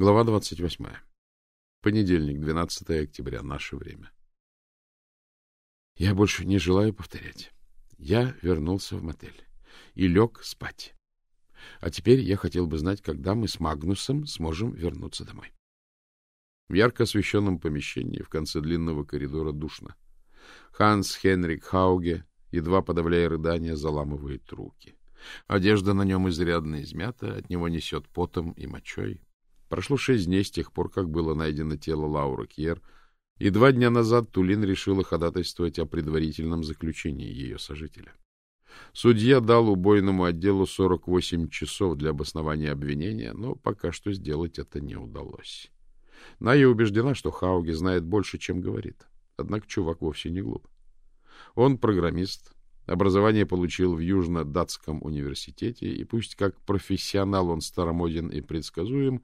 Глава 28. Понедельник, 12 октября, наше время. Я больше не желаю повторять. Я вернулся в мотель и лег спать. А теперь я хотел бы знать, когда мы с Магнусом сможем вернуться домой. В ярко освещенном помещении в конце длинного коридора душно. Ханс Хенрик Хауге, едва подавляя рыдания, заламывает руки. Одежда на нем изрядно измята, от него несет потом и мочой. Прошло шесть дней с тех пор, как было найдено тело Лауры Кьер, и два дня назад Тулин решила ходатайствовать о предварительном заключении ее сожителя. Судья дал убойному отделу 48 часов для обоснования обвинения, но пока что сделать это не удалось. Ная убеждена, что Хауги знает больше, чем говорит. Однако чувак вовсе не глуп. Он программист, образование получил в Южно-Датском университете, и пусть как профессионал он старомоден и предсказуем,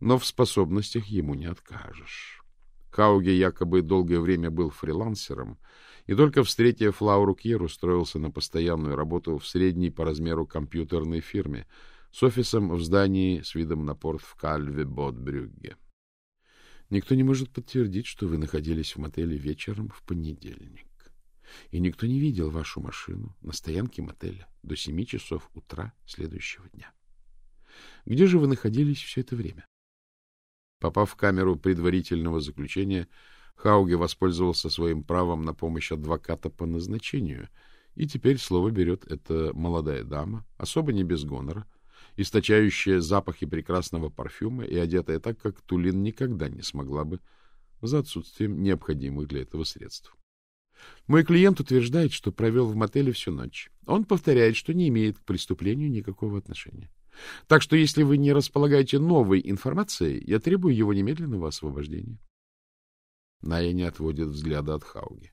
но в способностях ему не откажешь. Хауге якобы долгое время был фрилансером, и только встретив Лауру Кьер, устроился на постоянную работу в средней по размеру компьютерной фирме с офисом в здании с видом на порт в Кальве-Бот-Брюгге. Никто не может подтвердить, что вы находились в мотеле вечером в понедельник. И никто не видел вашу машину на стоянке мотеля до семи часов утра следующего дня. Где же вы находились все это время? Попав в камеру предварительного заключения, Хауге воспользовался своим правом на помощь адвоката по назначению, и теперь слово берет эта молодая дама, особо не без гонора, источающая запахи прекрасного парфюма и одетая так, как Тулин никогда не смогла бы за отсутствием необходимых для этого средств. Мой клиент утверждает, что провел в мотеле всю ночь. Он повторяет, что не имеет к преступлению никакого отношения. Так что, если вы не располагаете новой информацией, я требую его немедленного освобождения. Ная не отводит взгляда от Хауги.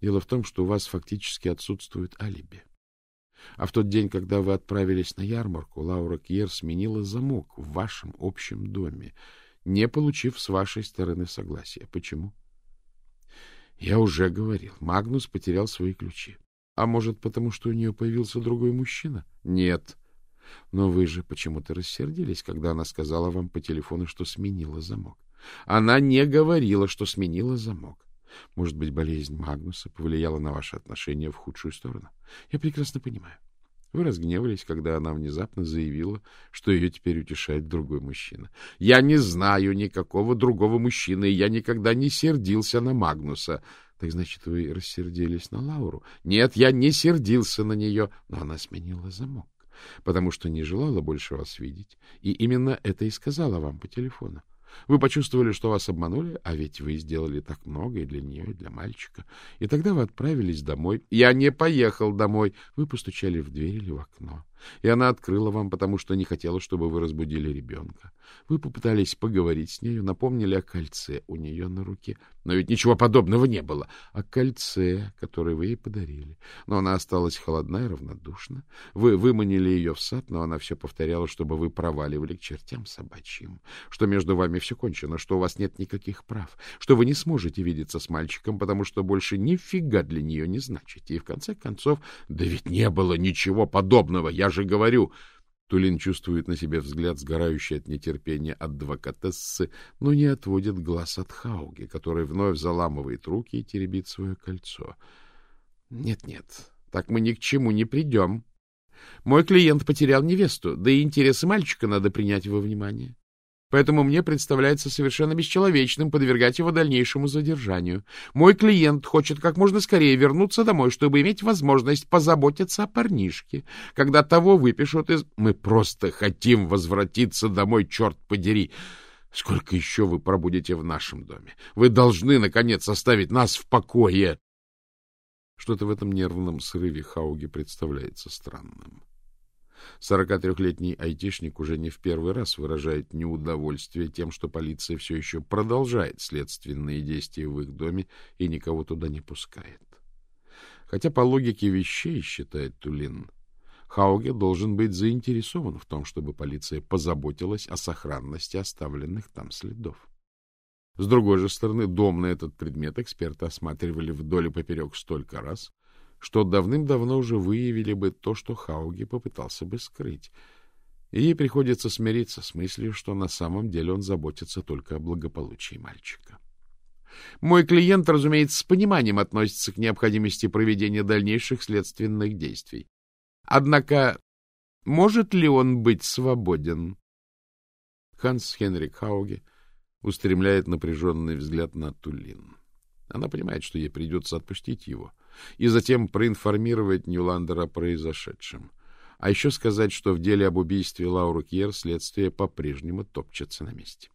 Дело в том, что у вас фактически отсутствует алиби. А в тот день, когда вы отправились на ярмарку, Лаура Кьер сменила замок в вашем общем доме, не получив с вашей стороны согласия. Почему? Я уже говорил, Магнус потерял свои ключи. А может, потому что у нее появился другой мужчина? Нет. Но вы же почему-то рассердились, когда она сказала вам по телефону, что сменила замок. Она не говорила, что сменила замок. Может быть, болезнь Магнуса повлияла на ваши отношения в худшую сторону? Я прекрасно понимаю. Вы разгневались, когда она внезапно заявила, что ее теперь утешает другой мужчина. Я не знаю никакого другого мужчины, и я никогда не сердился на Магнуса. Так значит, вы рассердились на Лауру? Нет, я не сердился на нее, но она сменила замок потому что не желала больше вас видеть, и именно это и сказала вам по телефону. Вы почувствовали, что вас обманули, а ведь вы сделали так много и для нее, и для мальчика. И тогда вы отправились домой. Я не поехал домой. Вы постучали в дверь или в окно. И она открыла вам, потому что не хотела, чтобы вы разбудили ребенка. Вы попытались поговорить с нею, напомнили о кольце у нее на руке. Но ведь ничего подобного не было. О кольце, которое вы ей подарили. Но она осталась холодна и равнодушна. Вы выманили ее в сад, но она все повторяла, чтобы вы проваливали к чертям собачьим. Что между вами все кончено, что у вас нет никаких прав. Что вы не сможете видеться с мальчиком, потому что больше нифига для нее не значите. И в конце концов, да ведь не было ничего подобного. Я же говорю... Тулин чувствует на себе взгляд, сгорающий от нетерпения адвокатессы, но не отводит глаз от Хауги, который вновь заламывает руки и теребит свое кольцо. Нет-нет, так мы ни к чему не придем. Мой клиент потерял невесту, да и интересы мальчика надо принять во внимание. Поэтому мне представляется совершенно бесчеловечным подвергать его дальнейшему задержанию. Мой клиент хочет как можно скорее вернуться домой, чтобы иметь возможность позаботиться о парнишке. Когда того выпишут из... Мы просто хотим возвратиться домой, черт подери! Сколько еще вы пробудете в нашем доме? Вы должны, наконец, оставить нас в покое! Что-то в этом нервном срыве Хауги представляется странным. 43-летний айтишник уже не в первый раз выражает неудовольствие тем, что полиция все еще продолжает следственные действия в их доме и никого туда не пускает. Хотя по логике вещей, считает Тулин, Хауге должен быть заинтересован в том, чтобы полиция позаботилась о сохранности оставленных там следов. С другой же стороны, дом на этот предмет эксперты осматривали вдоль и поперек столько раз, что давным-давно уже выявили бы то, что Хауги попытался бы скрыть. И ей приходится смириться с мыслью, что на самом деле он заботится только о благополучии мальчика. Мой клиент, разумеется, с пониманием относится к необходимости проведения дальнейших следственных действий. Однако, может ли он быть свободен? Ханс Хенрик Хауге устремляет напряженный взгляд на Тулин. Она понимает, что ей придется отпустить его, и затем проинформировать Ньюландера о произошедшем. А еще сказать, что в деле об убийстве Лауру Кьер следствие по-прежнему топчется на месте.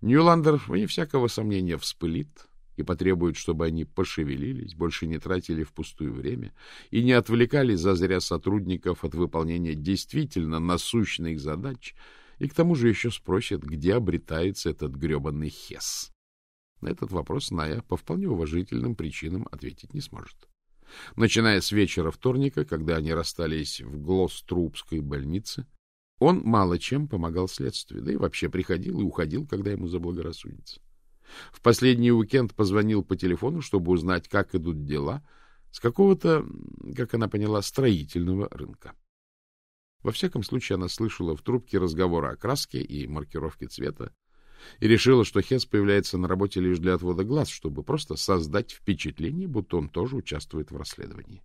Ньюландер, вне всякого сомнения, вспылит и потребует, чтобы они пошевелились, больше не тратили впустую время и не отвлекали зазря сотрудников от выполнения действительно насущных задач, и к тому же еще спросит, где обретается этот гребаный Хес. На этот вопрос Ная по вполне уважительным причинам ответить не сможет. Начиная с вечера вторника, когда они расстались в Глострубской больнице, он мало чем помогал следствию, да и вообще приходил и уходил, когда ему заблагорассудится. В последний уикенд позвонил по телефону, чтобы узнать, как идут дела с какого-то, как она поняла, строительного рынка. Во всяком случае, она слышала в трубке разговоры о краске и маркировке цвета и решила, что Хес появляется на работе лишь для отвода глаз, чтобы просто создать впечатление, будто он тоже участвует в расследовании.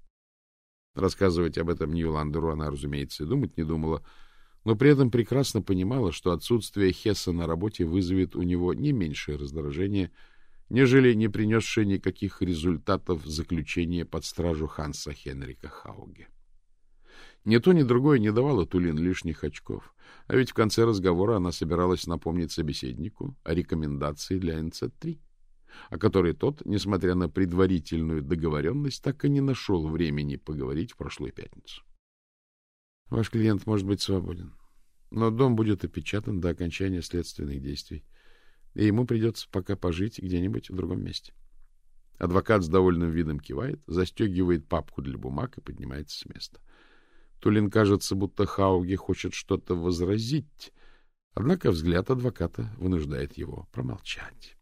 Рассказывать об этом Ньюландеру она, разумеется, и думать не думала, но при этом прекрасно понимала, что отсутствие Хесса на работе вызовет у него не меньшее раздражение, нежели не принесшее никаких результатов заключения под стражу Ханса Хенрика Хауге. Ни то, ни другое не давало Тулин лишних очков, а ведь в конце разговора она собиралась напомнить собеседнику о рекомендации для НЦ-3, о которой тот, несмотря на предварительную договоренность, так и не нашел времени поговорить в прошлую пятницу. Ваш клиент может быть свободен, но дом будет опечатан до окончания следственных действий, и ему придется пока пожить где-нибудь в другом месте. Адвокат с довольным видом кивает, застегивает папку для бумаг и поднимается с места. Тулин кажется, будто Хауги хочет что-то возразить, однако взгляд адвоката вынуждает его промолчать.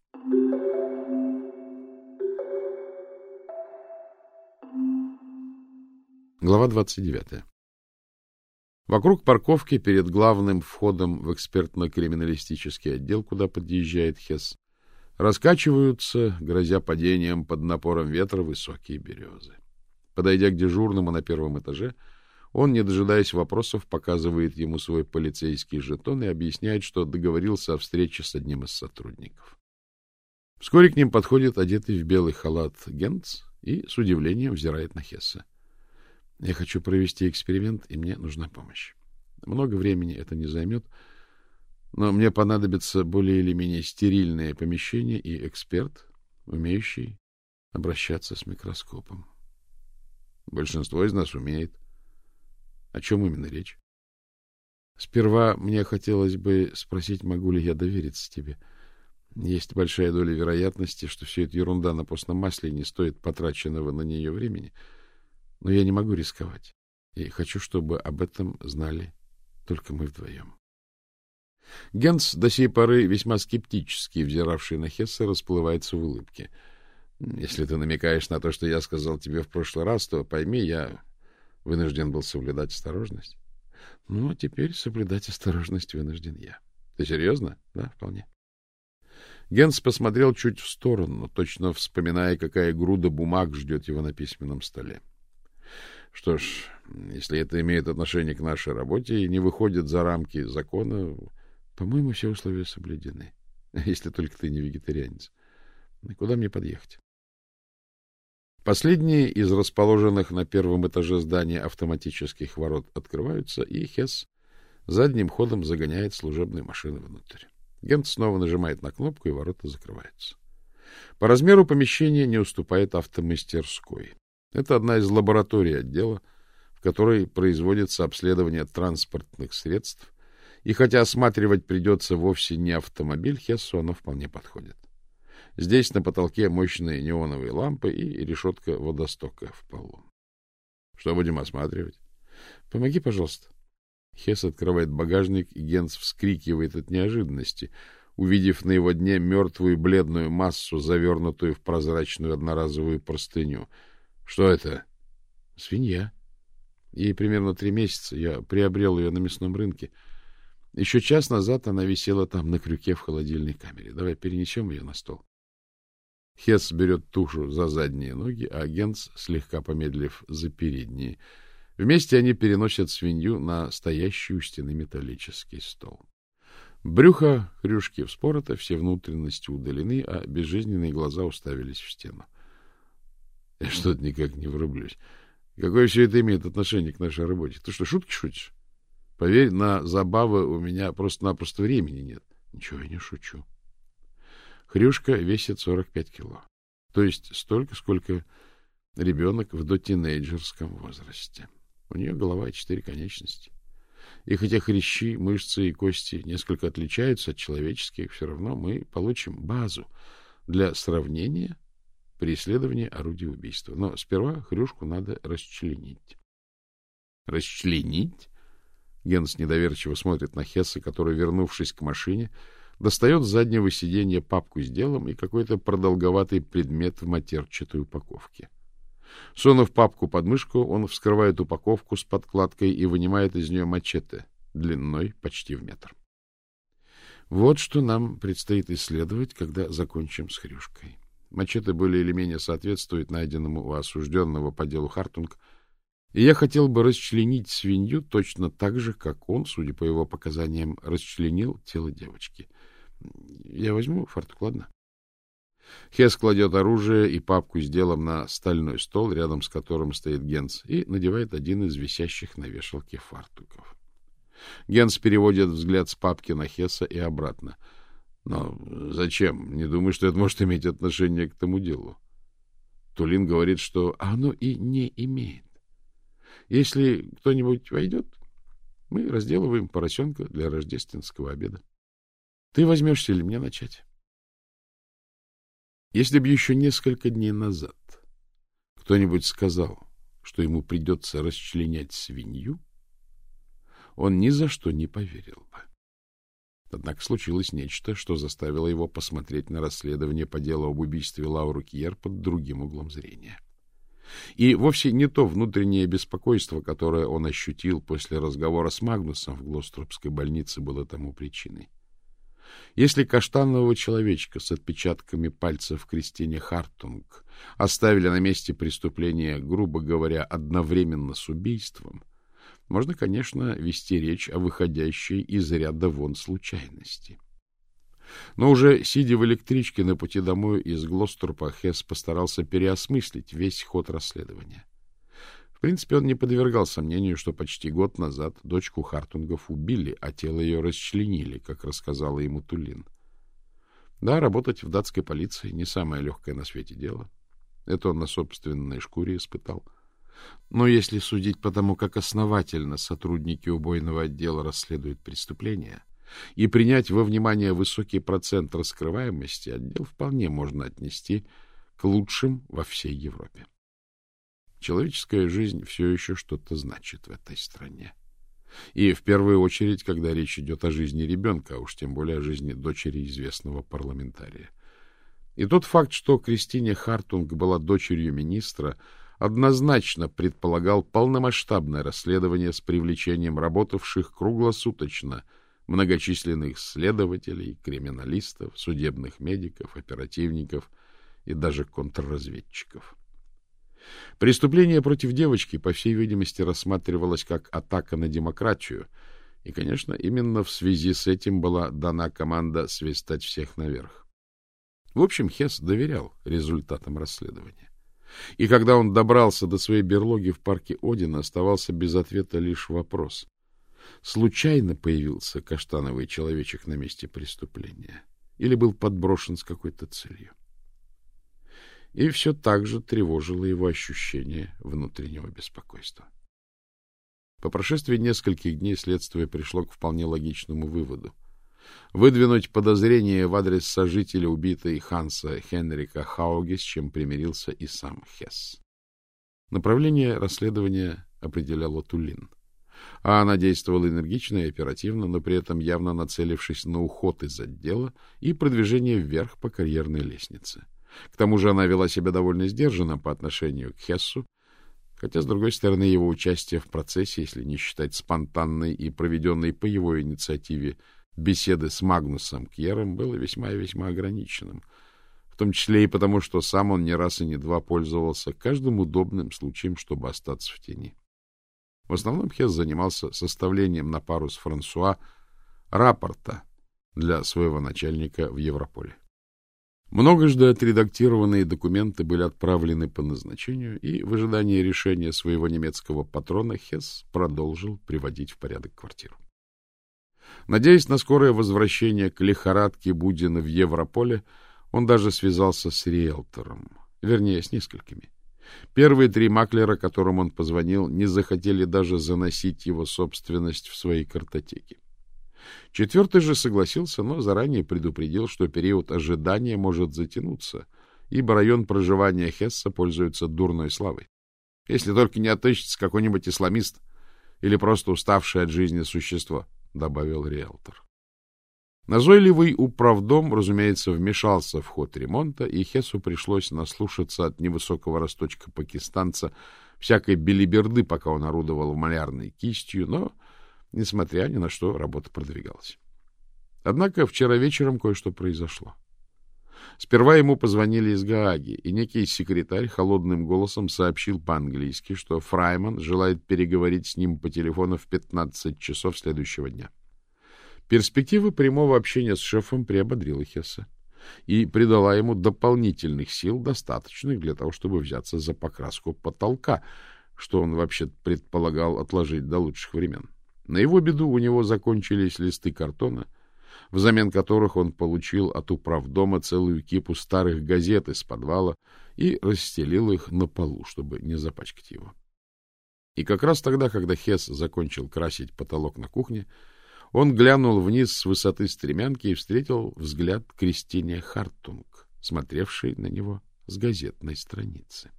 Глава 29. Вокруг парковки перед главным входом в экспертно-криминалистический отдел, куда подъезжает Хесс, раскачиваются, грозя падением под напором ветра, высокие березы. Подойдя к дежурному на первом этаже, он, не дожидаясь вопросов, показывает ему свой полицейский жетон и объясняет, что договорился о встрече с одним из сотрудников. Вскоре к ним подходит одетый в белый халат Генц и с удивлением взирает на Хесса. Я хочу провести эксперимент, и мне нужна помощь. Много времени это не займет, но мне понадобится более или менее стерильное помещение и эксперт, умеющий обращаться с микроскопом. Большинство из нас умеет. О чем именно речь? Сперва мне хотелось бы спросить, могу ли я довериться тебе. Есть большая доля вероятности, что все это ерунда на постном масле не стоит потраченного на нее времени — но я не могу рисковать. И хочу, чтобы об этом знали только мы вдвоем. Генс, до сей поры весьма скептически взиравший на Хесса, расплывается в улыбке. Если ты намекаешь на то, что я сказал тебе в прошлый раз, то пойми, я вынужден был соблюдать осторожность. Ну, а теперь соблюдать осторожность вынужден я. Ты серьезно? Да, вполне. Генс посмотрел чуть в сторону, точно вспоминая, какая груда бумаг ждет его на письменном столе. Что ж, если это имеет отношение к нашей работе и не выходит за рамки закона, по-моему, все условия соблюдены. Если только ты не вегетарианец. Куда мне подъехать? Последние из расположенных на первом этаже здания автоматических ворот открываются, и Хесс задним ходом загоняет служебную машину внутрь. Гент снова нажимает на кнопку, и ворота закрываются. По размеру помещения не уступает автомастерской. Это одна из лабораторий отдела, в которой производится обследование транспортных средств, и хотя осматривать придется вовсе не автомобиль, Хессу оно вполне подходит. Здесь на потолке мощные неоновые лампы и решетка водостока в полу. Что будем осматривать? Помоги, пожалуйста. Хесс открывает багажник, и Генс вскрикивает от неожиданности, увидев на его дне мертвую бледную массу, завернутую в прозрачную одноразовую простыню — что это? Свинья. Ей примерно три месяца. Я приобрел ее на мясном рынке. Еще час назад она висела там на крюке в холодильной камере. Давай перенесем ее на стол. Хесс берет тушу за задние ноги, а Генц, слегка помедлив, за передние. Вместе они переносят свинью на стоящий у стены металлический стол. Брюхо хрюшки вспорото, все внутренности удалены, а безжизненные глаза уставились в стену. Я что-то никак не врублюсь. Какое все это имеет отношение к нашей работе? Ты что, шутки шутишь? Поверь, на забавы у меня просто-напросто времени нет. Ничего я не шучу. Хрюшка весит 45 кило. То есть столько, сколько ребенок в дотинейджерском возрасте. У нее голова и четыре конечности. И хотя хрящи, мышцы и кости несколько отличаются от человеческих, все равно мы получим базу для сравнения при исследовании орудия убийства. Но сперва хрюшку надо расчленить. Расчленить? Генс недоверчиво смотрит на Хесса, который, вернувшись к машине, достает с заднего сиденья папку с делом и какой-то продолговатый предмет в матерчатой упаковке. Сунув папку под мышку, он вскрывает упаковку с подкладкой и вынимает из нее мачете длиной почти в метр. Вот что нам предстоит исследовать, когда закончим с хрюшкой. Мачете более или менее соответствует найденному у осужденного по делу Хартунг, и я хотел бы расчленить свинью точно так же, как он, судя по его показаниям, расчленил тело девочки. Я возьму фартук, ладно? Хес кладет оружие и папку с делом на стальной стол, рядом с которым стоит Генс, и надевает один из висящих на вешалке фартуков. Генс переводит взгляд с папки на Хеса и обратно. Но зачем? Не думаю, что это может иметь отношение к тому делу. Тулин говорит, что оно и не имеет. Если кто-нибудь войдет, мы разделываем поросенка для рождественского обеда. Ты возьмешься или мне начать? Если бы еще несколько дней назад кто-нибудь сказал, что ему придется расчленять свинью, он ни за что не поверил бы. Однако случилось нечто, что заставило его посмотреть на расследование по делу об убийстве Лауры Кьер под другим углом зрения. И вовсе не то внутреннее беспокойство, которое он ощутил после разговора с Магнусом в Глостропской больнице, было тому причиной. Если каштанового человечка с отпечатками пальцев Кристине Хартунг оставили на месте преступления, грубо говоря, одновременно с убийством, можно, конечно, вести речь о выходящей из ряда вон случайности. Но уже сидя в электричке на пути домой из Глострупа, Хесс постарался переосмыслить весь ход расследования. В принципе, он не подвергал сомнению, что почти год назад дочку Хартунгов убили, а тело ее расчленили, как рассказала ему Тулин. Да, работать в датской полиции не самое легкое на свете дело. Это он на собственной шкуре испытал. Но если судить по тому, как основательно сотрудники убойного отдела расследуют преступления, и принять во внимание высокий процент раскрываемости, отдел вполне можно отнести к лучшим во всей Европе. Человеческая жизнь все еще что-то значит в этой стране. И в первую очередь, когда речь идет о жизни ребенка, а уж тем более о жизни дочери известного парламентария. И тот факт, что Кристине Хартунг была дочерью министра, однозначно предполагал полномасштабное расследование с привлечением работавших круглосуточно многочисленных следователей, криминалистов, судебных медиков, оперативников и даже контрразведчиков. Преступление против девочки, по всей видимости, рассматривалось как атака на демократию, и, конечно, именно в связи с этим была дана команда свистать всех наверх. В общем, Хесс доверял результатам расследования. И когда он добрался до своей берлоги в парке Одина, оставался без ответа лишь вопрос. Случайно появился каштановый человечек на месте преступления или был подброшен с какой-то целью? И все так же тревожило его ощущение внутреннего беспокойства. По прошествии нескольких дней следствие пришло к вполне логичному выводу. Выдвинуть подозрение в адрес сожителя убитой Ханса Хенрика Хауге, с чем примирился и сам Хесс. Направление расследования определяла Тулин. А она действовала энергично и оперативно, но при этом явно нацелившись на уход из отдела и продвижение вверх по карьерной лестнице. К тому же она вела себя довольно сдержанно по отношению к Хессу, Хотя, с другой стороны, его участие в процессе, если не считать спонтанной и проведенной по его инициативе беседы с Магнусом Кьером, было весьма и весьма ограниченным, в том числе и потому, что сам он не раз и не два пользовался каждым удобным случаем, чтобы остаться в тени. В основном Хесс занимался составлением на пару с Франсуа рапорта для своего начальника в Европоле. Многожды отредактированные документы были отправлены по назначению, и в ожидании решения своего немецкого патрона Хесс продолжил приводить в порядок квартиру. Надеясь на скорое возвращение к лихорадке Будина в Европоле, он даже связался с риэлтором, вернее, с несколькими. Первые три маклера, которым он позвонил, не захотели даже заносить его собственность в свои картотеки. Четвертый же согласился, но заранее предупредил, что период ожидания может затянуться, ибо район проживания Хесса пользуется дурной славой. Если только не отыщется какой-нибудь исламист или просто уставшее от жизни существо, — добавил риэлтор. Назойливый управдом, разумеется, вмешался в ход ремонта, и Хесу пришлось наслушаться от невысокого росточка пакистанца всякой белиберды, пока он орудовал малярной кистью, но Несмотря ни на что, работа продвигалась. Однако вчера вечером кое-что произошло. Сперва ему позвонили из Гааги, и некий секретарь холодным голосом сообщил по-английски, что Фрайман желает переговорить с ним по телефону в 15 часов следующего дня. Перспектива прямого общения с шефом приободрила Хесса и придала ему дополнительных сил, достаточных для того, чтобы взяться за покраску потолка, что он вообще предполагал отложить до лучших времен. На его беду у него закончились листы картона, взамен которых он получил от управдома целую кипу старых газет из подвала и расстелил их на полу, чтобы не запачкать его. И как раз тогда, когда Хес закончил красить потолок на кухне, он глянул вниз с высоты стремянки и встретил взгляд Кристине Хартунг, смотревшей на него с газетной страницы.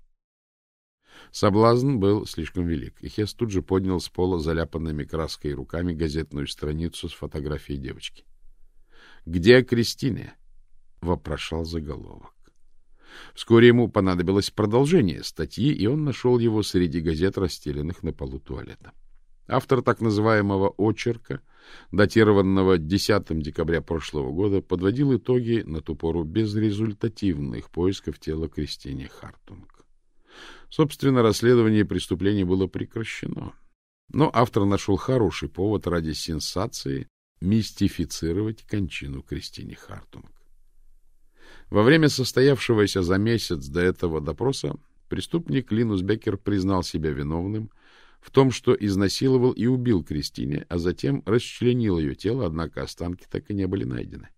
Соблазн был слишком велик, и Хес тут же поднял с пола заляпанными краской руками газетную страницу с фотографией девочки. — Где Кристине? — вопрошал заголовок. Вскоре ему понадобилось продолжение статьи, и он нашел его среди газет, расстеленных на полу туалета. Автор так называемого «очерка», датированного 10 декабря прошлого года, подводил итоги на ту пору безрезультативных поисков тела Кристине Хартунг. Собственно, расследование преступления было прекращено. Но автор нашел хороший повод ради сенсации мистифицировать кончину Кристине Хартунг. Во время состоявшегося за месяц до этого допроса преступник Линус Беккер признал себя виновным в том, что изнасиловал и убил Кристине, а затем расчленил ее тело, однако останки так и не были найдены.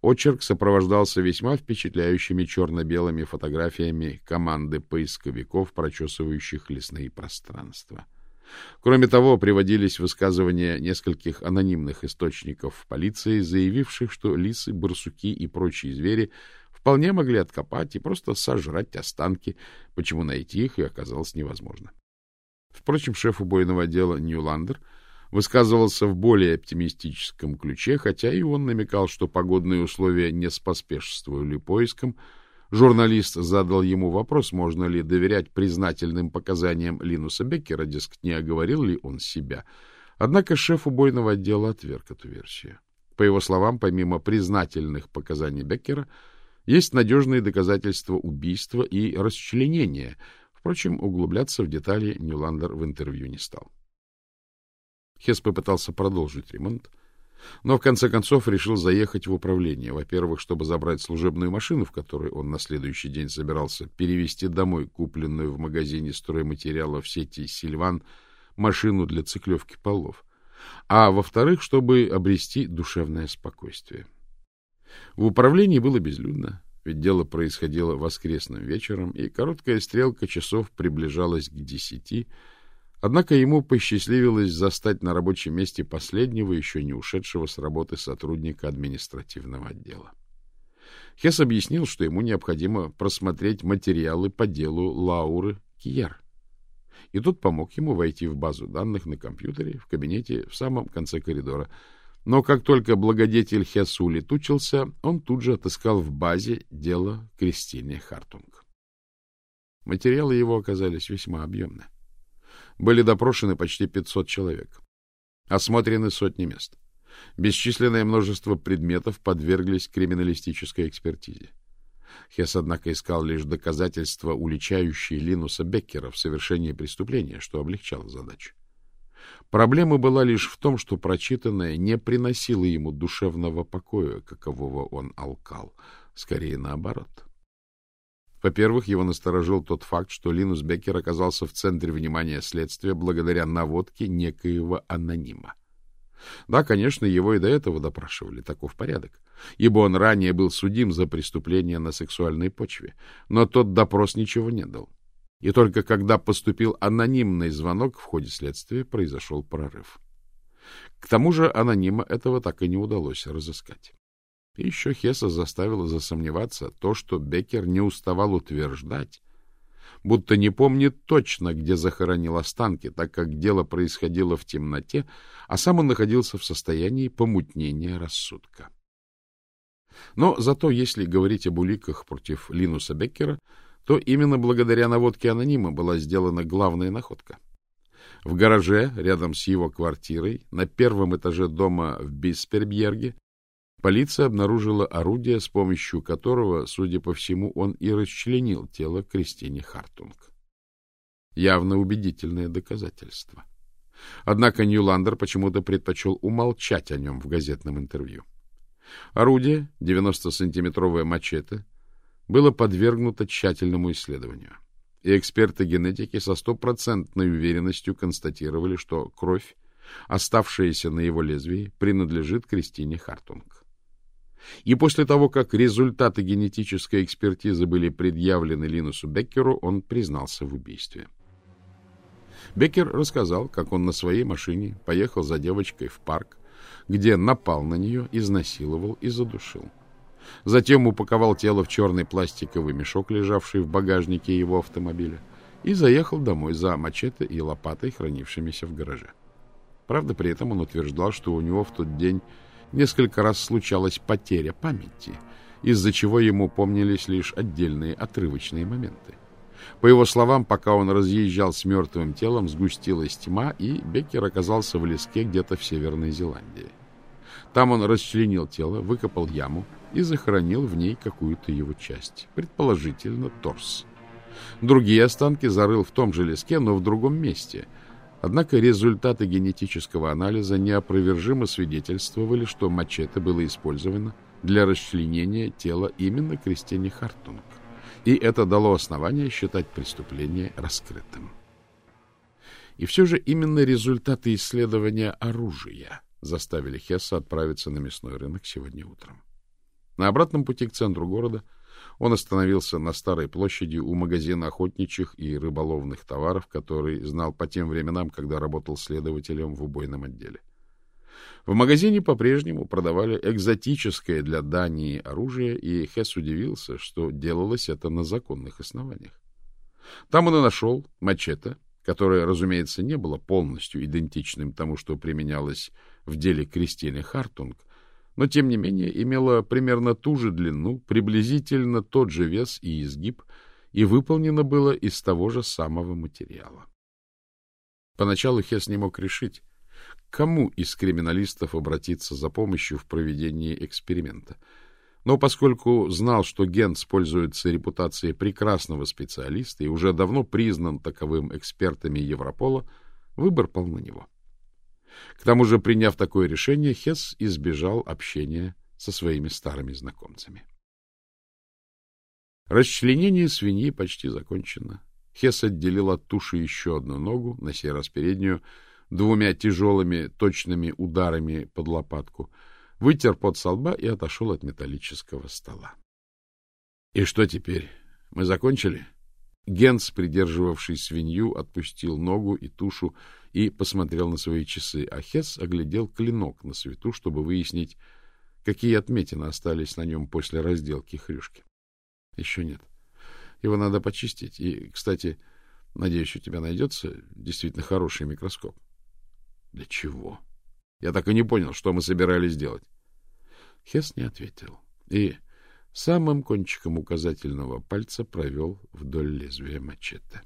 Очерк сопровождался весьма впечатляющими черно-белыми фотографиями команды поисковиков, прочесывающих лесные пространства. Кроме того, приводились высказывания нескольких анонимных источников в полиции, заявивших, что лисы, барсуки и прочие звери вполне могли откопать и просто сожрать останки, почему найти их и оказалось невозможно. Впрочем, шеф убойного отдела Ньюландер — высказывался в более оптимистическом ключе, хотя и он намекал, что погодные условия не споспешствовали поискам. Журналист задал ему вопрос, можно ли доверять признательным показаниям Линуса Беккера, дескать, не оговорил ли он себя. Однако шеф убойного отдела отверг эту версию. По его словам, помимо признательных показаний Беккера, есть надежные доказательства убийства и расчленения. Впрочем, углубляться в детали Ньюландер в интервью не стал. Хес попытался продолжить ремонт, но в конце концов решил заехать в управление. Во-первых, чтобы забрать служебную машину, в которой он на следующий день собирался перевести домой купленную в магазине стройматериалов сети «Сильван» машину для циклевки полов. А во-вторых, чтобы обрести душевное спокойствие. В управлении было безлюдно, ведь дело происходило воскресным вечером, и короткая стрелка часов приближалась к десяти, Однако ему посчастливилось застать на рабочем месте последнего, еще не ушедшего с работы сотрудника административного отдела. Хес объяснил, что ему необходимо просмотреть материалы по делу Лауры Кияр. И тот помог ему войти в базу данных на компьютере в кабинете в самом конце коридора. Но как только благодетель Хесу улетучился, он тут же отыскал в базе дело Кристине Хартунг. Материалы его оказались весьма объемны. Были допрошены почти 500 человек. Осмотрены сотни мест. Бесчисленное множество предметов подверглись криминалистической экспертизе. Хесс, однако, искал лишь доказательства, уличающие Линуса Беккера в совершении преступления, что облегчало задачу. Проблема была лишь в том, что прочитанное не приносило ему душевного покоя, какового он алкал, скорее наоборот. Во-первых, его насторожил тот факт, что Линус Беккер оказался в центре внимания следствия благодаря наводке некоего анонима. Да, конечно, его и до этого допрашивали, таков порядок, ибо он ранее был судим за преступление на сексуальной почве, но тот допрос ничего не дал. И только когда поступил анонимный звонок в ходе следствия, произошел прорыв. К тому же анонима этого так и не удалось разыскать. И еще Хесса заставило засомневаться то, что Беккер не уставал утверждать, будто не помнит точно, где захоронил останки, так как дело происходило в темноте, а сам он находился в состоянии помутнения рассудка. Но зато, если говорить об уликах против Линуса Беккера, то именно благодаря наводке анонима была сделана главная находка. В гараже, рядом с его квартирой, на первом этаже дома в Биспербьерге, полиция обнаружила орудие, с помощью которого, судя по всему, он и расчленил тело Кристине Хартунг. Явно убедительное доказательство. Однако Ньюландер почему-то предпочел умолчать о нем в газетном интервью. Орудие, 90-сантиметровое мачете, было подвергнуто тщательному исследованию. И эксперты генетики со стопроцентной уверенностью констатировали, что кровь, оставшаяся на его лезвии, принадлежит Кристине Хартунг. И после того, как результаты генетической экспертизы были предъявлены Линусу Беккеру, он признался в убийстве. Беккер рассказал, как он на своей машине поехал за девочкой в парк, где напал на нее, изнасиловал и задушил. Затем упаковал тело в черный пластиковый мешок, лежавший в багажнике его автомобиля, и заехал домой за мачете и лопатой, хранившимися в гараже. Правда, при этом он утверждал, что у него в тот день несколько раз случалась потеря памяти, из-за чего ему помнились лишь отдельные отрывочные моменты. По его словам, пока он разъезжал с мертвым телом, сгустилась тьма, и Беккер оказался в леске где-то в Северной Зеландии. Там он расчленил тело, выкопал яму и захоронил в ней какую-то его часть, предположительно торс. Другие останки зарыл в том же леске, но в другом месте. Однако результаты генетического анализа неопровержимо свидетельствовали, что мачете было использовано для расчленения тела именно Кристине Хартунг. И это дало основание считать преступление раскрытым. И все же именно результаты исследования оружия заставили Хесса отправиться на мясной рынок сегодня утром. На обратном пути к центру города он остановился на старой площади у магазина охотничьих и рыболовных товаров, который знал по тем временам, когда работал следователем в убойном отделе. В магазине по-прежнему продавали экзотическое для Дании оружие, и Хесс удивился, что делалось это на законных основаниях. Там он и нашел мачете, которое, разумеется, не было полностью идентичным тому, что применялось в деле Кристины Хартунг, но, тем не менее, имела примерно ту же длину, приблизительно тот же вес и изгиб, и выполнено было из того же самого материала. Поначалу Хес не мог решить, кому из криминалистов обратиться за помощью в проведении эксперимента. Но поскольку знал, что Генц пользуется репутацией прекрасного специалиста и уже давно признан таковым экспертами Европола, выбор пал на него. К тому же, приняв такое решение, Хесс избежал общения со своими старыми знакомцами. Расчленение свиньи почти закончено. Хесс отделил от туши еще одну ногу, на сей раз переднюю, двумя тяжелыми точными ударами под лопатку, вытер пот со лба и отошел от металлического стола. — И что теперь? Мы закончили? Генс, придерживавший свинью, отпустил ногу и тушу и посмотрел на свои часы, а Хесс оглядел клинок на свету, чтобы выяснить, какие отметины остались на нем после разделки хрюшки. — Еще нет. Его надо почистить. И, кстати, надеюсь, у тебя найдется действительно хороший микроскоп. — Для чего? Я так и не понял, что мы собирались делать. Хесс не ответил. И самым кончиком указательного пальца провел вдоль лезвия мачете.